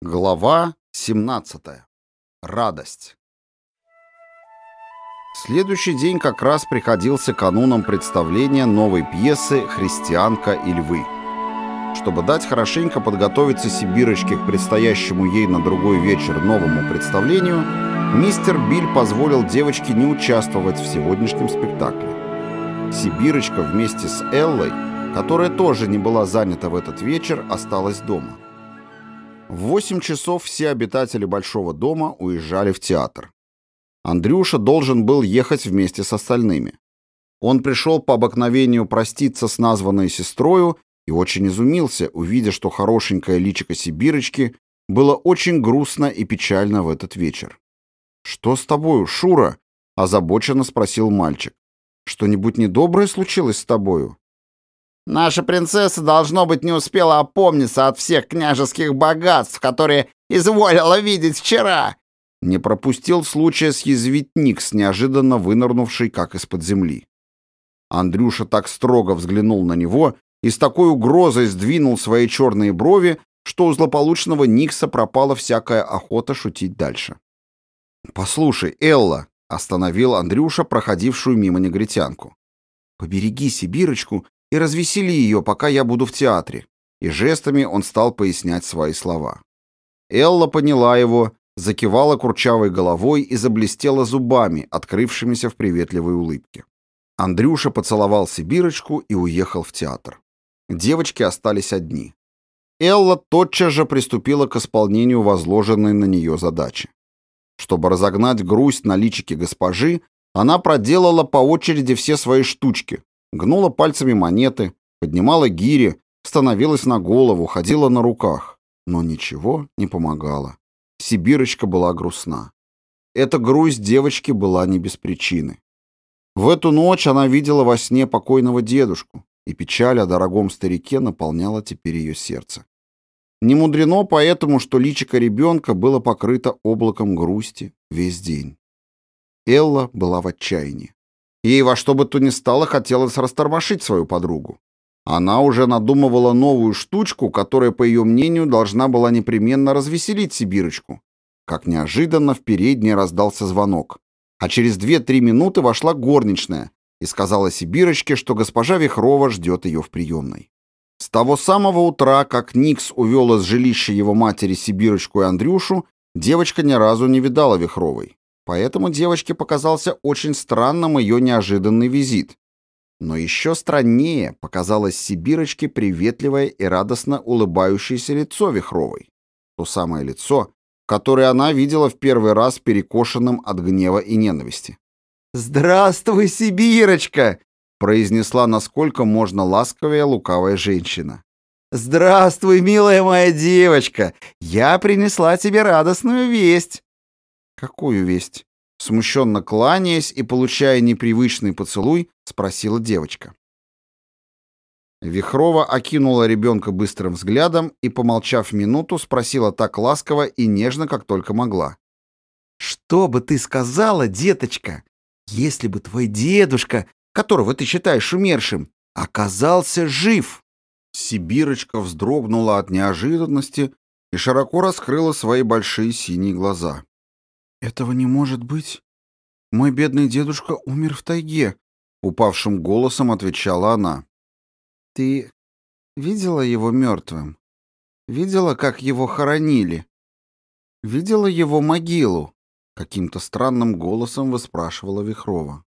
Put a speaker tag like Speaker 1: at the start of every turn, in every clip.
Speaker 1: Глава 17. Радость. Следующий день как раз приходился кануном представления новой пьесы «Христианка и львы». Чтобы дать хорошенько подготовиться Сибирочке к предстоящему ей на другой вечер новому представлению, мистер Биль позволил девочке не участвовать в сегодняшнем спектакле. Сибирочка вместе с Эллой, которая тоже не была занята в этот вечер, осталась дома. В 8 часов все обитатели Большого дома уезжали в театр. Андрюша должен был ехать вместе с остальными. Он пришел по обыкновению проститься с названной сестрою и очень изумился, увидя, что хорошенькое личико Сибирочки было очень грустно и печально в этот вечер. «Что с тобою, Шура?» – озабоченно спросил мальчик. «Что-нибудь недоброе случилось с тобою?»
Speaker 2: Наша принцесса, должно быть, не успела опомниться от всех княжеских богатств, которые изволила видеть вчера.
Speaker 1: Не пропустил случая съязвить Никс, неожиданно вынырнувший, как из-под земли. Андрюша так строго взглянул на него и с такой угрозой сдвинул свои черные брови, что у злополучного Никса пропала всякая охота шутить дальше. «Послушай, Элла», — остановил Андрюша, проходившую мимо негритянку, — «побереги Сибирочку и развесели ее, пока я буду в театре». И жестами он стал пояснять свои слова. Элла поняла его, закивала курчавой головой и заблестела зубами, открывшимися в приветливой улыбке. Андрюша поцеловал Сибирочку и уехал в театр. Девочки остались одни. Элла тотчас же приступила к исполнению возложенной на нее задачи. Чтобы разогнать грусть на личике госпожи, она проделала по очереди все свои штучки, Гнула пальцами монеты, поднимала гири, становилась на голову, ходила на руках. Но ничего не помогало. Сибирочка была грустна. Эта грусть девочки была не без причины. В эту ночь она видела во сне покойного дедушку, и печаль о дорогом старике наполняла теперь ее сердце. Не мудрено поэтому, что личико ребенка было покрыто облаком грусти весь день. Элла была в отчаянии. Ей во что бы то ни стало хотелось растормошить свою подругу. Она уже надумывала новую штучку, которая, по ее мнению, должна была непременно развеселить Сибирочку. Как неожиданно в передней раздался звонок. А через две-три минуты вошла горничная и сказала Сибирочке, что госпожа Вихрова ждет ее в приемной. С того самого утра, как Никс увел из жилища его матери Сибирочку и Андрюшу, девочка ни разу не видала Вихровой. Поэтому девочке показался очень странным ее неожиданный визит. Но еще страннее показалось Сибирочке приветливое и радостно улыбающееся лицо Вихровой. То самое лицо, которое она видела в первый раз перекошенным от гнева и ненависти. «Здравствуй, Сибирочка!» — произнесла насколько можно ласковее лукавая женщина. «Здравствуй, милая моя девочка! Я принесла тебе радостную весть!» «Какую весть?» Смущенно кланяясь и получая непривычный поцелуй, спросила девочка. Вихрова окинула ребенка быстрым взглядом и, помолчав минуту, спросила так ласково и нежно, как только могла. «Что бы ты сказала, деточка, если бы твой дедушка, которого ты считаешь умершим, оказался жив?» Сибирочка вздрогнула от неожиданности и широко раскрыла свои большие синие глаза. «Этого не может быть. Мой бедный дедушка умер в тайге», — упавшим голосом отвечала она. «Ты видела его мертвым? Видела, как его хоронили? Видела его могилу?» — каким-то странным голосом выспрашивала Вихрова.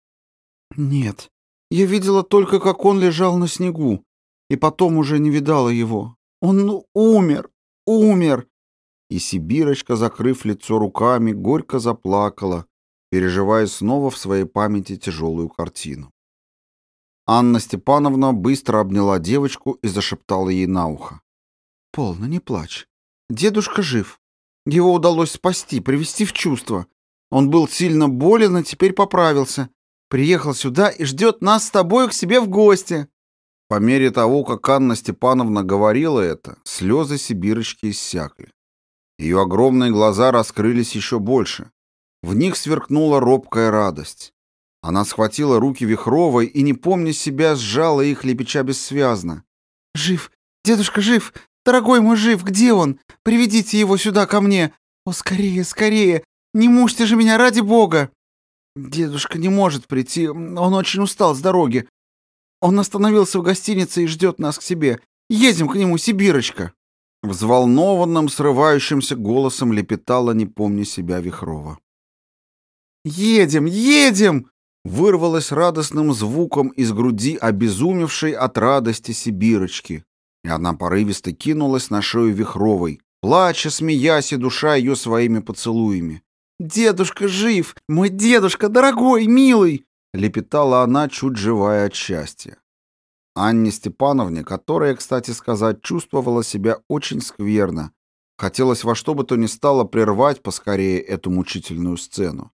Speaker 1: «Нет, я видела только, как он лежал на снегу, и потом уже не видала его. Он умер, умер!» И Сибирочка, закрыв лицо руками, горько заплакала, переживая снова в своей памяти тяжелую картину. Анна Степановна быстро обняла девочку и зашептала ей на ухо. «Полно, не плачь. Дедушка жив. Его удалось спасти, привести в чувство. Он был сильно болен, а теперь поправился. Приехал сюда и ждет нас с тобой к себе в гости». По мере того, как Анна Степановна говорила это, слезы Сибирочки иссякли. Ее огромные глаза раскрылись еще больше. В них сверкнула робкая радость. Она схватила руки Вихровой и, не помня себя, сжала их, лепеча бессвязно. «Жив! Дедушка жив!
Speaker 3: Дорогой мой жив, где он? Приведите его сюда ко мне! О, скорее, скорее! Не мучьте же меня ради бога!» «Дедушка не может прийти, он очень устал с дороги. Он остановился в гостинице и ждет нас к себе. Едем к нему, Сибирочка!»
Speaker 1: Взволнованным, срывающимся голосом лепетала, не помня себя, Вихрова.
Speaker 3: «Едем, едем!»
Speaker 1: Вырвалось радостным звуком из груди обезумевшей от радости Сибирочки, и она порывисто кинулась на шею Вихровой, плача, смеясь и душа ее своими поцелуями.
Speaker 3: «Дедушка жив! Мой дедушка, дорогой, милый!»
Speaker 1: лепетала она, чуть живая от счастья. Анне Степановне, которая, кстати сказать, чувствовала себя очень скверно, хотелось во что бы то ни стало прервать поскорее эту мучительную сцену.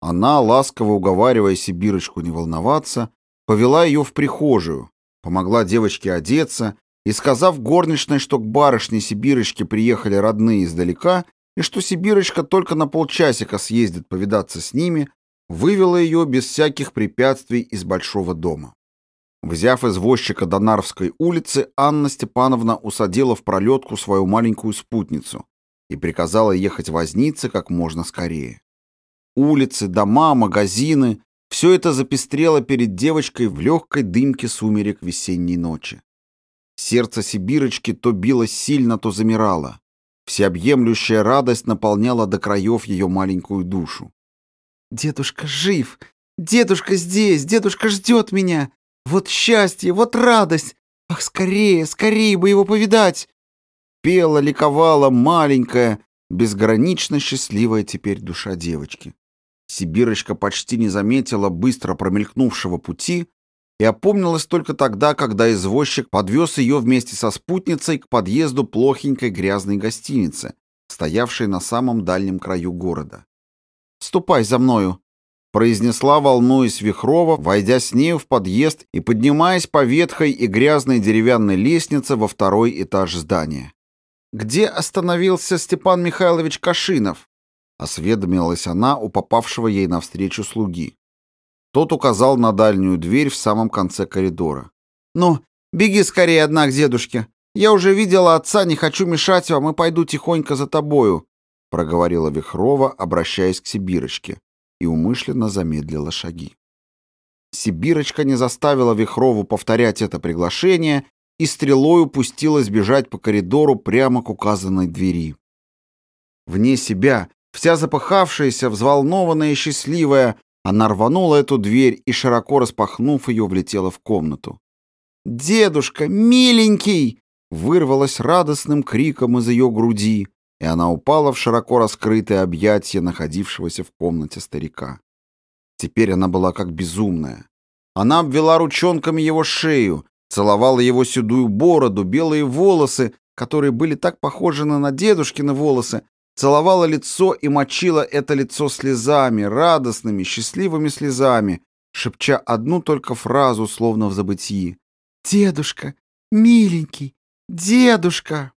Speaker 1: Она, ласково уговаривая Сибирочку не волноваться, повела ее в прихожую, помогла девочке одеться и, сказав горничной, что к барышне Сибирочке приехали родные издалека и что Сибирочка только на полчасика съездит повидаться с ними, вывела ее без всяких препятствий из большого дома. Взяв извозчика до Нарвской улицы, Анна Степановна усадила в пролетку свою маленькую спутницу и приказала ехать вознице как можно скорее. Улицы, дома, магазины — все это запестрело перед девочкой в легкой дымке сумерек весенней ночи. Сердце Сибирочки то билось сильно, то замирало. Всеобъемлющая радость наполняла до краев ее маленькую душу.
Speaker 3: «Дедушка жив! Дедушка здесь! Дедушка ждет меня! Вот счастье! Вот радость! Ах, скорее, скорее бы его повидать!»
Speaker 1: Пела, ликовала маленькая, безгранично счастливая теперь душа девочки. Сибирочка почти не заметила быстро промелькнувшего пути и опомнилась только тогда, когда извозчик подвез ее вместе со спутницей к подъезду плохенькой грязной гостиницы, стоявшей на самом дальнем краю города. «Ступай за мною», — произнесла, волнуясь Вихрова, войдя с нею в подъезд и поднимаясь по ветхой и грязной деревянной лестнице во второй этаж здания. «Где остановился Степан Михайлович Кашинов?» Осведомилась она у попавшего ей навстречу слуги. Тот указал на дальнюю дверь в самом конце коридора.
Speaker 3: «Ну, беги скорее, одна, к дедушке. Я уже видела отца, не хочу мешать вам и пойду тихонько за тобою»,
Speaker 1: проговорила Вихрова, обращаясь к Сибирочке, и умышленно замедлила шаги. Сибирочка не заставила Вихрову повторять это приглашение и стрелою пустилась бежать по коридору прямо к указанной двери. Вне себя, Вся запыхавшаяся, взволнованная и счастливая, она рванула эту дверь и, широко распахнув ее, влетела в комнату. «Дедушка, миленький!» вырвалась радостным криком из ее груди, и она упала в широко раскрытое объятие находившегося в комнате старика. Теперь она была как безумная. Она обвела ручонками его шею, целовала его седую бороду, белые волосы, которые были так похожи на дедушкины волосы, целовала лицо и мочила это лицо слезами, радостными, счастливыми слезами, шепча одну только фразу, словно в забытии. «Дедушка, миленький, дедушка!»